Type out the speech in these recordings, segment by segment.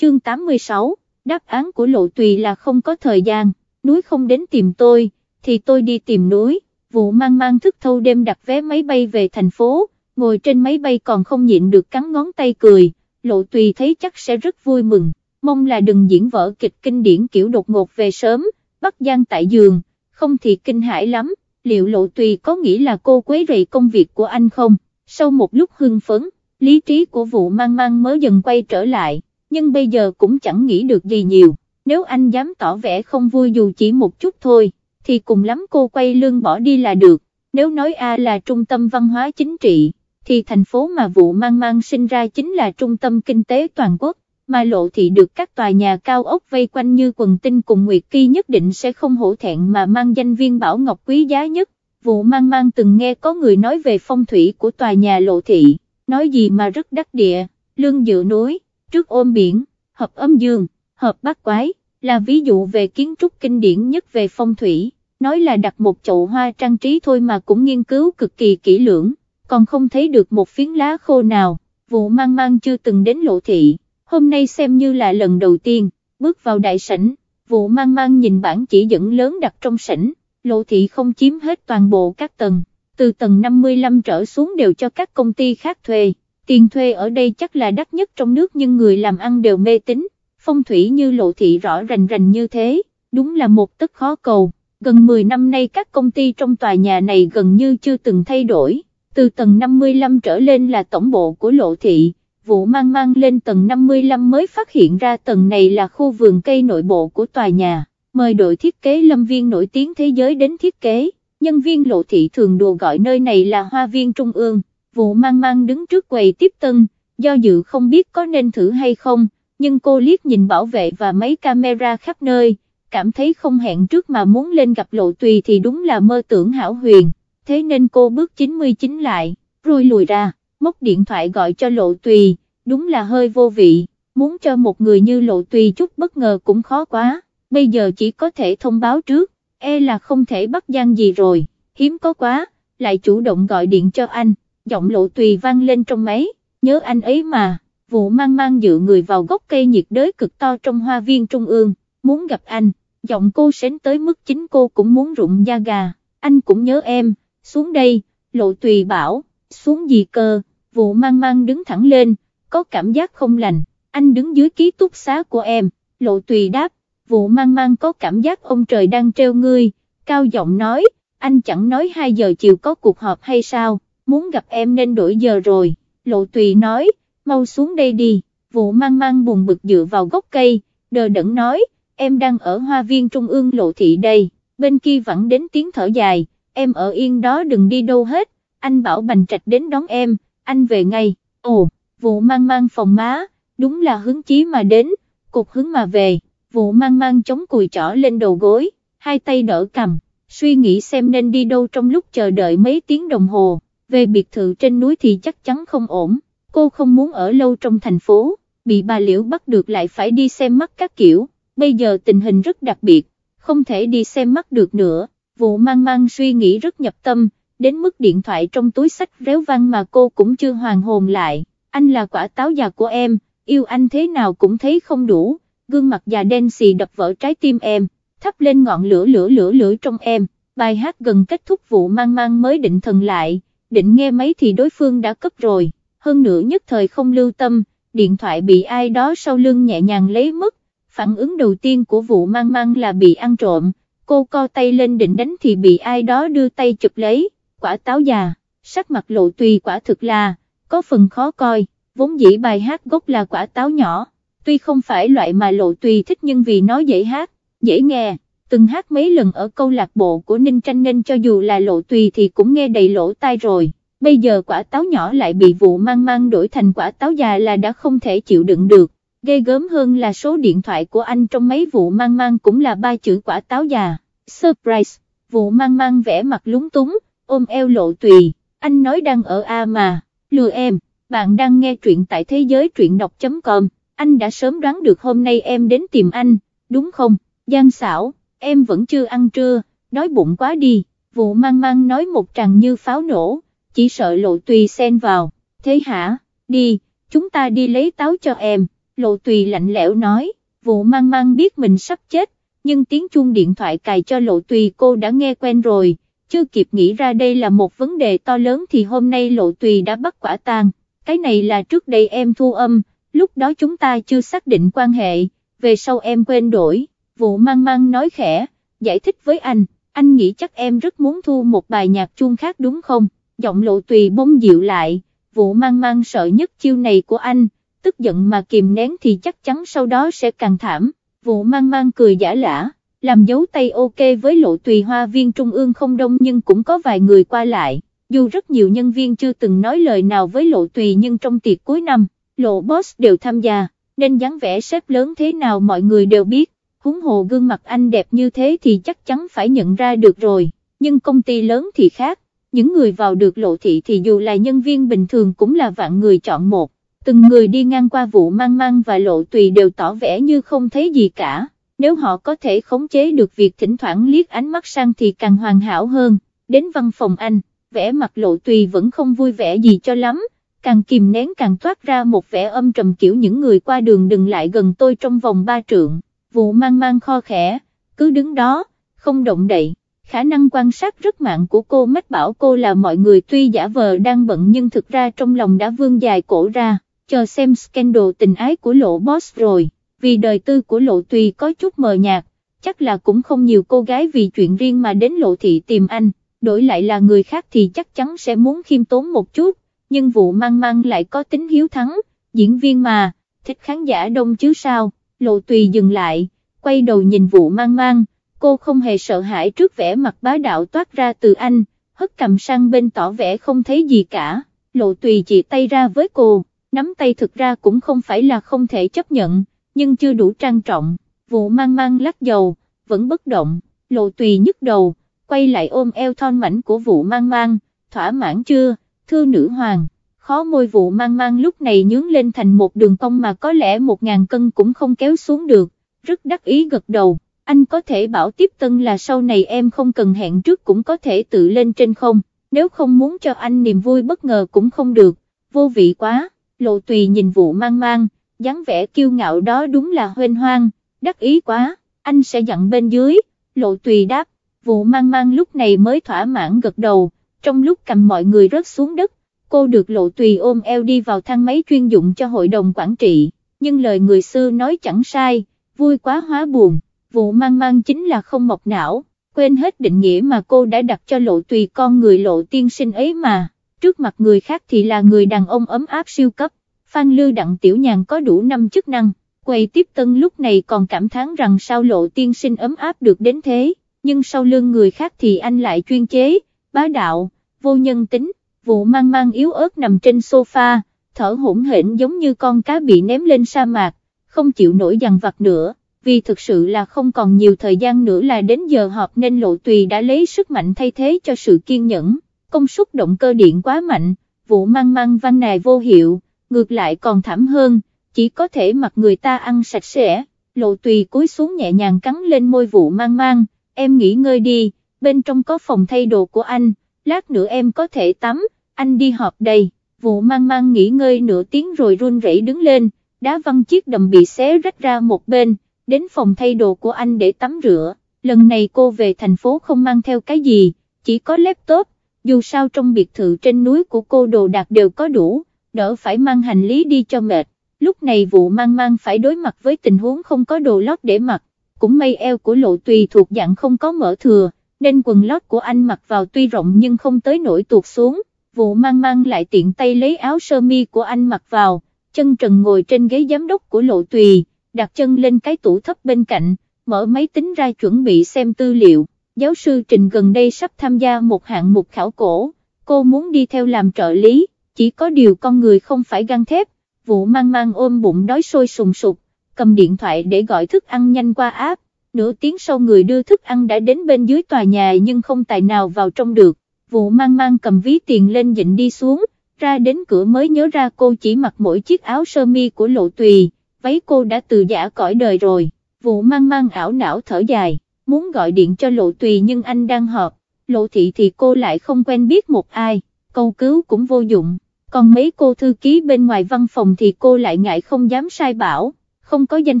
chương 86, đáp án của lộ tùy là không có thời gian, núi không đến tìm tôi, thì tôi đi tìm núi, vụ mang mang thức thâu đêm đặt vé máy bay về thành phố, ngồi trên máy bay còn không nhịn được cắn ngón tay cười, lộ tùy thấy chắc sẽ rất vui mừng, mong là đừng diễn vở kịch kinh điển kiểu đột ngột về sớm, bắt gian tại giường, không thì kinh hãi lắm, liệu lộ tùy có nghĩ là cô quấy rầy công việc của anh không, sau một lúc hưng phấn, lý trí của vụ mang mang mới dần quay trở lại, nhưng bây giờ cũng chẳng nghĩ được gì nhiều, nếu anh dám tỏ vẻ không vui dù chỉ một chút thôi, thì cùng lắm cô quay lưng bỏ đi là được, nếu nói A là trung tâm văn hóa chính trị, thì thành phố mà vụ mang mang sinh ra chính là trung tâm kinh tế toàn quốc, mà lộ thị được các tòa nhà cao ốc vây quanh như quần tinh cùng Nguyệt Kỳ nhất định sẽ không hổ thẹn mà mang danh viên bảo ngọc quý giá nhất. Vụ mang mang từng nghe có người nói về phong thủy của tòa nhà lộ thị, nói gì mà rất đắc địa, lương dựa núi, trước ôm biển, hợp âm dương, hợp bát quái, là ví dụ về kiến trúc kinh điển nhất về phong thủy, nói là đặt một chậu hoa trang trí thôi mà cũng nghiên cứu cực kỳ kỹ lưỡng, còn không thấy được một phiến lá khô nào, vụ mang mang chưa từng đến lộ thị, hôm nay xem như là lần đầu tiên, bước vào đại sảnh, vụ mang mang nhìn bản chỉ dẫn lớn đặt trong sảnh, lộ thị không chiếm hết toàn bộ các tầng, từ tầng 55 trở xuống đều cho các công ty khác thuê, tiền thuê ở đây chắc là đắt nhất trong nước nhưng người làm ăn đều mê tín, phong thủy như lộ thị rõ rành rành như thế, đúng là một tất khó cầu, gần 10 năm nay các công ty trong tòa nhà này gần như chưa từng thay đổi, từ tầng 55 trở lên là tổng bộ của lộ thị, vụ mang mang lên tầng 55 mới phát hiện ra tầng này là khu vườn cây nội bộ của tòa nhà mời đội thiết kế lâm viên nổi tiếng thế giới đến thiết kế, nhân viên lộ thị thường đùa gọi nơi này là hoa viên trung ương, vụ mang mang đứng trước quầy tiếp tân, do dự không biết có nên thử hay không, nhưng cô liếc nhìn bảo vệ và mấy camera khắp nơi, cảm thấy không hẹn trước mà muốn lên gặp lộ tùy thì đúng là mơ tưởng hảo huyền, thế nên cô bước 99 lại, rồi lùi ra, móc điện thoại gọi cho lộ tùy, đúng là hơi vô vị, muốn cho một người như lộ tùy chút bất ngờ cũng khó quá bây giờ chỉ có thể thông báo trước, e là không thể bắt gian gì rồi, hiếm có quá, lại chủ động gọi điện cho anh, giọng lộ tùy vang lên trong máy, nhớ anh ấy mà, vụ mang mang dựa người vào gốc cây nhiệt đới cực to trong hoa viên trung ương, muốn gặp anh, giọng cô sến tới mức chính cô cũng muốn rụng da gà, anh cũng nhớ em, xuống đây, lộ tùy bảo, xuống gì cơ, vụ mang mang đứng thẳng lên, có cảm giác không lành, anh đứng dưới ký túc xá của em, lộ tùy đáp, vụ mang mang có cảm giác ông trời đang treo ngươi, cao giọng nói, anh chẳng nói 2 giờ chiều có cuộc họp hay sao, muốn gặp em nên đổi giờ rồi, lộ tùy nói, mau xuống đây đi, vụ mang mang buồn bực dựa vào gốc cây, đờ đẫn nói, em đang ở hoa viên trung ương lộ thị đây, bên kia vẫn đến tiếng thở dài, em ở yên đó đừng đi đâu hết, anh bảo bành trạch đến đón em, anh về ngay, ồ, vụ mang mang phòng má, đúng là hứng chí mà đến, cục hứng mà về. Vụ mang mang chống cùi trỏ lên đầu gối, hai tay đỡ cầm, suy nghĩ xem nên đi đâu trong lúc chờ đợi mấy tiếng đồng hồ, về biệt thự trên núi thì chắc chắn không ổn, cô không muốn ở lâu trong thành phố, bị bà Liễu bắt được lại phải đi xem mắt các kiểu, bây giờ tình hình rất đặc biệt, không thể đi xem mắt được nữa, vụ mang mang suy nghĩ rất nhập tâm, đến mức điện thoại trong túi sách réo vang mà cô cũng chưa hoàn hồn lại, anh là quả táo già của em, yêu anh thế nào cũng thấy không đủ. Gương mặt già đen xì đập vỡ trái tim em, thắp lên ngọn lửa lửa lửa lửa trong em, bài hát gần kết thúc vụ mang mang mới định thần lại, định nghe mấy thì đối phương đã cấp rồi, hơn nữa nhất thời không lưu tâm, điện thoại bị ai đó sau lưng nhẹ nhàng lấy mất, phản ứng đầu tiên của vụ mang mang là bị ăn trộm, cô co tay lên định đánh thì bị ai đó đưa tay chụp lấy, quả táo già, sắc mặt lộ tùy quả thực là, có phần khó coi, vốn dĩ bài hát gốc là quả táo nhỏ. Tuy không phải loại mà lộ tùy thích nhưng vì nó dễ hát, dễ nghe, từng hát mấy lần ở câu lạc bộ của Ninh Tranh nên cho dù là lộ tùy thì cũng nghe đầy lỗ tai rồi, bây giờ quả táo nhỏ lại bị vụ mang mang đổi thành quả táo già là đã không thể chịu đựng được, ghê gớm hơn là số điện thoại của anh trong mấy vụ mang mang cũng là ba chữ quả táo già, surprise, vụ mang mang vẽ mặt lúng túng, ôm eo lộ tùy, anh nói đang ở A mà, lừa em, bạn đang nghe truyện tại thế giới truyện đọc.com anh đã sớm đoán được hôm nay em đến tìm anh, đúng không, Giang xảo, em vẫn chưa ăn trưa, đói bụng quá đi, vụ mang mang nói một tràng như pháo nổ, chỉ sợ lộ tùy xen vào, thế hả, đi, chúng ta đi lấy táo cho em, lộ tùy lạnh lẽo nói, vụ mang mang biết mình sắp chết, nhưng tiếng chuông điện thoại cài cho lộ tùy cô đã nghe quen rồi, chưa kịp nghĩ ra đây là một vấn đề to lớn thì hôm nay lộ tùy đã bắt quả tang, cái này là trước đây em thu âm, lúc đó chúng ta chưa xác định quan hệ, về sau em quên đổi, vụ mang mang nói khẽ, giải thích với anh, anh nghĩ chắc em rất muốn thu một bài nhạc chuông khác đúng không, giọng lộ tùy bông dịu lại, vụ mang mang sợ nhất chiêu này của anh, tức giận mà kìm nén thì chắc chắn sau đó sẽ càng thảm, vụ mang mang cười giả lả, làm dấu tay ok với lộ tùy hoa viên trung ương không đông nhưng cũng có vài người qua lại, dù rất nhiều nhân viên chưa từng nói lời nào với lộ tùy nhưng trong tiệc cuối năm, lộ boss đều tham gia, nên dáng vẻ sếp lớn thế nào mọi người đều biết, huống hồ gương mặt anh đẹp như thế thì chắc chắn phải nhận ra được rồi, nhưng công ty lớn thì khác, những người vào được lộ thị thì dù là nhân viên bình thường cũng là vạn người chọn một, từng người đi ngang qua vụ mang mang và lộ tùy đều tỏ vẻ như không thấy gì cả, nếu họ có thể khống chế được việc thỉnh thoảng liếc ánh mắt sang thì càng hoàn hảo hơn, đến văn phòng anh, vẻ mặt lộ tùy vẫn không vui vẻ gì cho lắm, càng kìm nén càng toát ra một vẻ âm trầm kiểu những người qua đường đừng lại gần tôi trong vòng ba trượng, vụ mang mang kho khẽ, cứ đứng đó, không động đậy. Khả năng quan sát rất mạng của cô mách bảo cô là mọi người tuy giả vờ đang bận nhưng thực ra trong lòng đã vương dài cổ ra, chờ xem scandal tình ái của lộ boss rồi, vì đời tư của lộ tùy có chút mờ nhạt, chắc là cũng không nhiều cô gái vì chuyện riêng mà đến lộ thị tìm anh, đổi lại là người khác thì chắc chắn sẽ muốn khiêm tốn một chút, nhưng vụ mang mang lại có tính hiếu thắng, diễn viên mà, thích khán giả đông chứ sao, lộ tùy dừng lại, quay đầu nhìn vụ mang mang cô không hề sợ hãi trước vẻ mặt bá đạo toát ra từ anh, hất cầm sang bên tỏ vẻ không thấy gì cả, lộ tùy chỉ tay ra với cô, nắm tay thực ra cũng không phải là không thể chấp nhận, nhưng chưa đủ trang trọng, vụ mang mang lắc dầu, vẫn bất động, lộ tùy nhức đầu, quay lại ôm eo thon mảnh của vụ mang mang, thỏa mãn chưa, thư nữ hoàng, khó môi vụ mang mang lúc này nhướng lên thành một đường cong mà có lẽ một ngàn cân cũng không kéo xuống được, rất đắc ý gật đầu. Anh có thể bảo tiếp tân là sau này em không cần hẹn trước cũng có thể tự lên trên không, nếu không muốn cho anh niềm vui bất ngờ cũng không được, vô vị quá, lộ tùy nhìn vụ mang mang, dáng vẻ kiêu ngạo đó đúng là hoên hoang, đắc ý quá, anh sẽ dặn bên dưới, lộ tùy đáp, vụ mang mang lúc này mới thỏa mãn gật đầu, trong lúc cầm mọi người rớt xuống đất, cô được lộ tùy ôm eo đi vào thang máy chuyên dụng cho hội đồng quản trị, nhưng lời người xưa nói chẳng sai, vui quá hóa buồn vụ mang mang chính là không mọc não, quên hết định nghĩa mà cô đã đặt cho lộ tùy con người lộ tiên sinh ấy mà, trước mặt người khác thì là người đàn ông ấm áp siêu cấp, Phan Lư Đặng Tiểu Nhàn có đủ năm chức năng, quay tiếp tân lúc này còn cảm thán rằng sao lộ tiên sinh ấm áp được đến thế, nhưng sau lưng người khác thì anh lại chuyên chế, bá đạo, vô nhân tính, vụ mang mang yếu ớt nằm trên sofa, thở hỗn hển giống như con cá bị ném lên sa mạc, không chịu nổi dằn vặt nữa vì thực sự là không còn nhiều thời gian nữa là đến giờ họp nên lộ tùy đã lấy sức mạnh thay thế cho sự kiên nhẫn, công suất động cơ điện quá mạnh, vụ mang mang văn này vô hiệu, ngược lại còn thảm hơn, chỉ có thể mặc người ta ăn sạch sẽ, lộ tùy cúi xuống nhẹ nhàng cắn lên môi vụ mang mang, em nghỉ ngơi đi, bên trong có phòng thay đồ của anh, lát nữa em có thể tắm, anh đi họp đây, vụ mang mang nghỉ ngơi nửa tiếng rồi run rẩy đứng lên, đá văng chiếc đầm bị xé rách ra một bên đến phòng thay đồ của anh để tắm rửa, lần này cô về thành phố không mang theo cái gì, chỉ có laptop, dù sao trong biệt thự trên núi của cô đồ đạc đều có đủ, đỡ phải mang hành lý đi cho mệt, lúc này vụ mang mang phải đối mặt với tình huống không có đồ lót để mặc, cũng may eo của lộ tùy thuộc dạng không có mở thừa, nên quần lót của anh mặc vào tuy rộng nhưng không tới nổi tuột xuống, vụ mang mang lại tiện tay lấy áo sơ mi của anh mặc vào, chân trần ngồi trên ghế giám đốc của lộ tùy đặt chân lên cái tủ thấp bên cạnh, mở máy tính ra chuẩn bị xem tư liệu, giáo sư Trình gần đây sắp tham gia một hạng mục khảo cổ, cô muốn đi theo làm trợ lý, chỉ có điều con người không phải găng thép, vụ mang mang ôm bụng đói sôi sùng sục, cầm điện thoại để gọi thức ăn nhanh qua app, nửa tiếng sau người đưa thức ăn đã đến bên dưới tòa nhà nhưng không tài nào vào trong được, vụ mang mang cầm ví tiền lên dịnh đi xuống, ra đến cửa mới nhớ ra cô chỉ mặc mỗi chiếc áo sơ mi của lộ tùy váy cô đã từ giả cõi đời rồi, vụ mang mang ảo não thở dài, muốn gọi điện cho lộ tùy nhưng anh đang họp, lộ thị thì cô lại không quen biết một ai, câu cứu cũng vô dụng, còn mấy cô thư ký bên ngoài văn phòng thì cô lại ngại không dám sai bảo, không có danh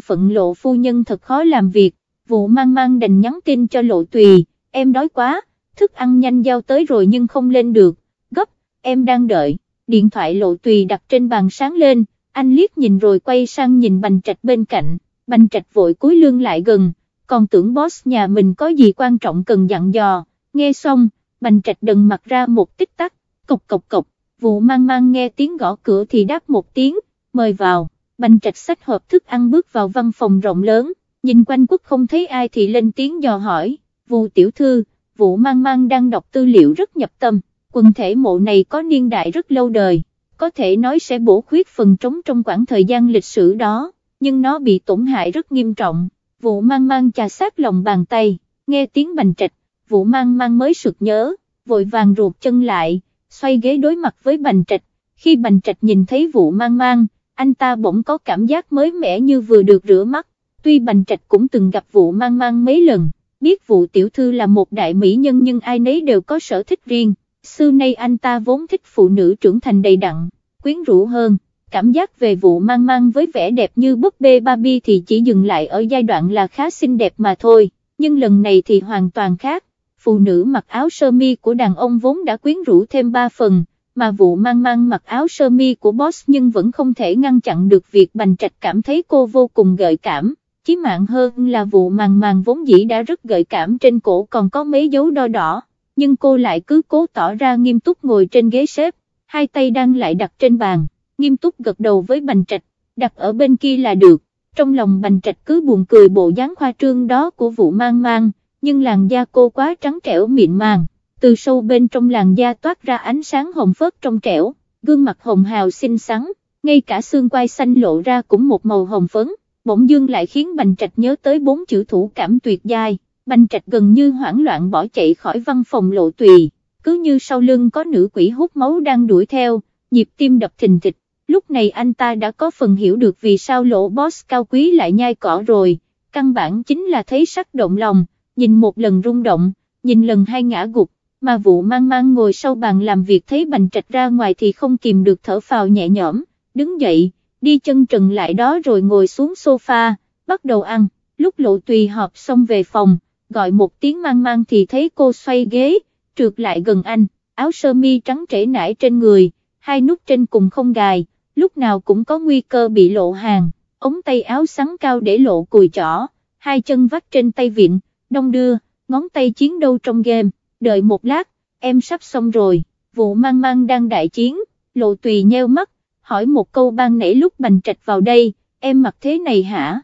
phận lộ phu nhân thật khó làm việc, vụ mang mang đành nhắn tin cho lộ tùy, em đói quá, thức ăn nhanh giao tới rồi nhưng không lên được, gấp, em đang đợi, điện thoại lộ tùy đặt trên bàn sáng lên, anh liếc nhìn rồi quay sang nhìn bành trạch bên cạnh, bành trạch vội cúi lưng lại gần, còn tưởng boss nhà mình có gì quan trọng cần dặn dò, nghe xong, bành trạch đần mặt ra một tích tắc, cộc cộc cộc, vụ mang mang nghe tiếng gõ cửa thì đáp một tiếng, mời vào, bành trạch xách hộp thức ăn bước vào văn phòng rộng lớn, nhìn quanh quốc không thấy ai thì lên tiếng dò hỏi, vụ tiểu thư, vụ mang mang đang đọc tư liệu rất nhập tâm, quần thể mộ này có niên đại rất lâu đời, có thể nói sẽ bổ khuyết phần trống trong khoảng thời gian lịch sử đó, nhưng nó bị tổn hại rất nghiêm trọng, vụ mang mang chà sát lòng bàn tay, nghe tiếng bành trạch, vụ mang mang mới sực nhớ, vội vàng ruột chân lại, xoay ghế đối mặt với bành trạch, khi bành trạch nhìn thấy vụ mang mang, anh ta bỗng có cảm giác mới mẻ như vừa được rửa mắt, tuy bành trạch cũng từng gặp vụ mang mang mấy lần, biết vụ tiểu thư là một đại mỹ nhân nhưng ai nấy đều có sở thích riêng, xưa nay anh ta vốn thích phụ nữ trưởng thành đầy đặn, quyến rũ hơn, cảm giác về vụ mang mang với vẻ đẹp như búp bê Barbie thì chỉ dừng lại ở giai đoạn là khá xinh đẹp mà thôi, nhưng lần này thì hoàn toàn khác, phụ nữ mặc áo sơ mi của đàn ông vốn đã quyến rũ thêm ba phần, mà vụ mang mang mặc áo sơ mi của boss nhưng vẫn không thể ngăn chặn được việc bành trạch cảm thấy cô vô cùng gợi cảm, chí mạng hơn là vụ màng màng vốn dĩ đã rất gợi cảm trên cổ còn có mấy dấu đo đỏ, nhưng cô lại cứ cố tỏ ra nghiêm túc ngồi trên ghế xếp, hai tay đang lại đặt trên bàn, nghiêm túc gật đầu với bành trạch, đặt ở bên kia là được, trong lòng bành trạch cứ buồn cười bộ dáng khoa trương đó của vụ mang mang, nhưng làn da cô quá trắng trẻo mịn màng, từ sâu bên trong làn da toát ra ánh sáng hồng phớt trong trẻo, gương mặt hồng hào xinh xắn, ngay cả xương quai xanh lộ ra cũng một màu hồng phấn, bỗng dương lại khiến Bành Trạch nhớ tới bốn chữ thủ cảm tuyệt giai, Bành Trạch gần như hoảng loạn bỏ chạy khỏi văn phòng lộ tùy, cứ như sau lưng có nữ quỷ hút máu đang đuổi theo, nhịp tim đập thình thịch, lúc này anh ta đã có phần hiểu được vì sao lộ boss cao quý lại nhai cỏ rồi, căn bản chính là thấy sắc động lòng, nhìn một lần rung động, nhìn lần hai ngã gục, mà vụ mang mang ngồi sau bàn làm việc thấy bành trạch ra ngoài thì không kìm được thở phào nhẹ nhõm, đứng dậy, đi chân trần lại đó rồi ngồi xuống sofa, bắt đầu ăn, lúc lộ tùy họp xong về phòng, gọi một tiếng mang mang thì thấy cô xoay ghế, trượt lại gần anh, áo sơ mi trắng trễ nải trên người, hai nút trên cùng không gài, lúc nào cũng có nguy cơ bị lộ hàng, ống tay áo sắn cao để lộ cùi chỏ, hai chân vắt trên tay vịn, đông đưa, ngón tay chiến đâu trong game, đợi một lát, em sắp xong rồi, vụ mang mang đang đại chiến, lộ tùy nheo mắt, hỏi một câu ban nãy lúc bành trạch vào đây, em mặc thế này hả?